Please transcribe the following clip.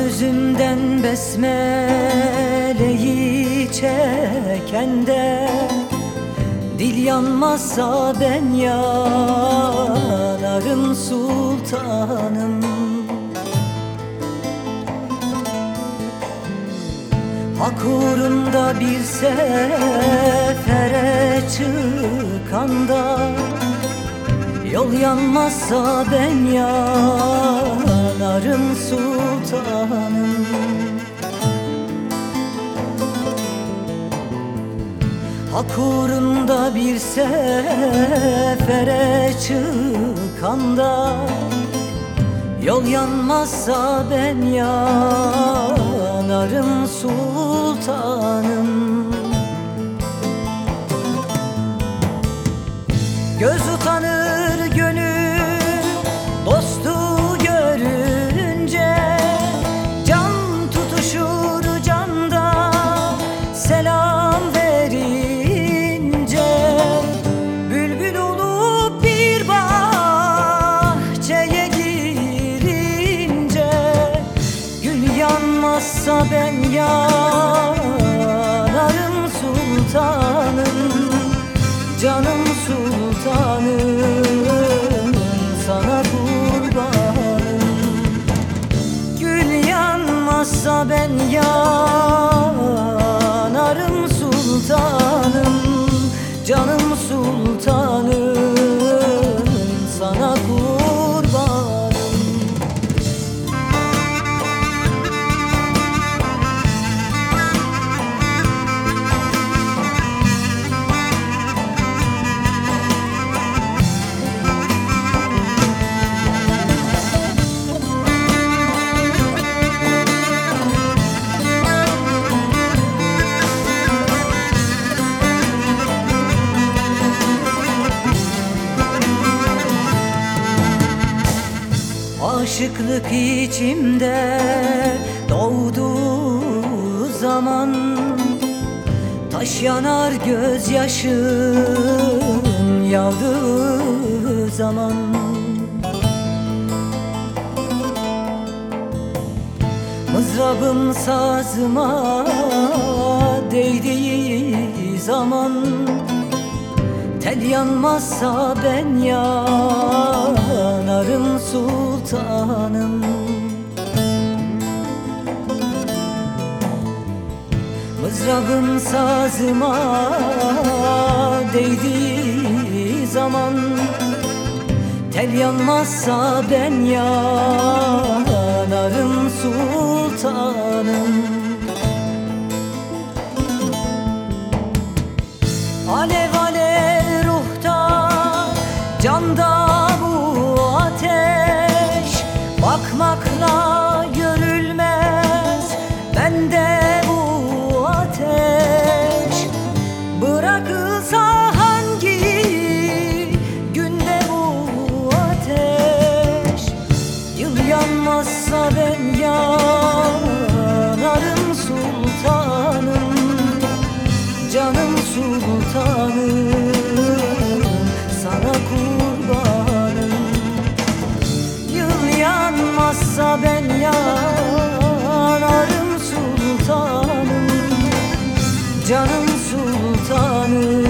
Can özümden besmeleyi çekende Dil yanmazsa ben yanarım sultanım. Hak uğrunda bir sefere çıkanda Yol yanmazsa ben yanarım sultanım. Hak uğrunda bir sefere çıkanda Yol yanmazsa ben yanarım sultanım. Göz utanır yanarım sultanım Canım sultanım sana kurbanım. Gül yanmazsa ben yanarım sultanım Canım sultanım Aşıklık içimde doğduğu zaman Taş yanar gözyaşın yağdığı zaman. Mızrabım sazıma değdiği zaman Tel yanmazsa ben yanarım sultanım. Mızrabım sazıma değdiği zaman Tel yanmazsa ben yanarım sultanım. Alev yakılsa hangi günde bu ateş? Yıl yanmazsa ben yanarım sultanım Canım sultanım sana kurbanım. Yıl yanmazsa ben yanarım sultanım Canım sultanım. canım.